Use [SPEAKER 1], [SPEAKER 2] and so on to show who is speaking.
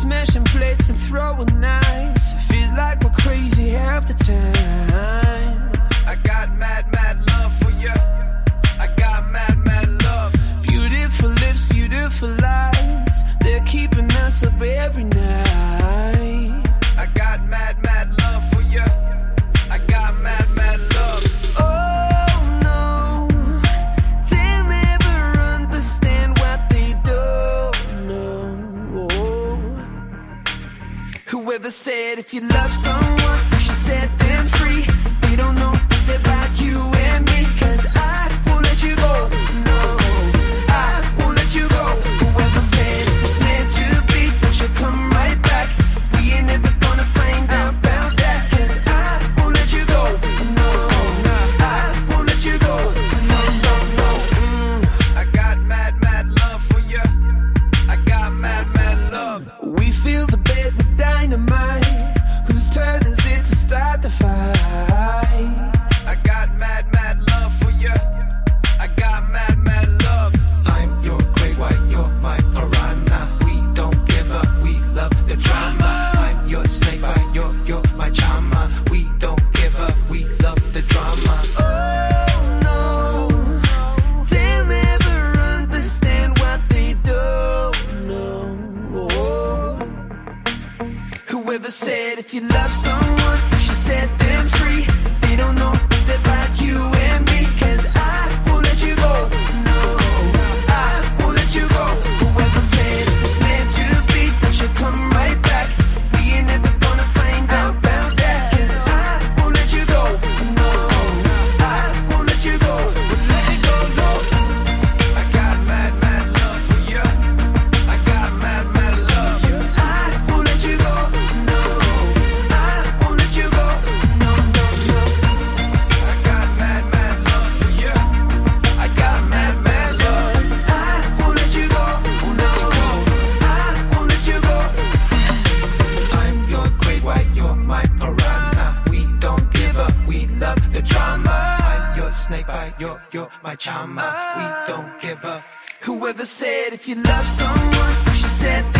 [SPEAKER 1] smashing plates and
[SPEAKER 2] throwing knives. Feels like we're
[SPEAKER 1] crazy half the time.
[SPEAKER 2] I got mad, mad love for you. I got mad, mad love. Beautiful lips, beautiful eyes. They're keeping us up
[SPEAKER 1] every night. If you love someone, you should set them free. We don't know about you and me, cause I won't let you go. No, I won't let you go. Whoever said it was meant to be, that should come right back. We ain't never gonna find out about that, cause I won't let you go. No, I won't let you go. No, no, no. Mm.
[SPEAKER 2] I got mad, mad love for you. I got mad, mad love.
[SPEAKER 1] We fill the bed said if you
[SPEAKER 2] love someone, you should set them free. They don't know about you We don't give up.
[SPEAKER 1] Whoever said if you love someone, you should set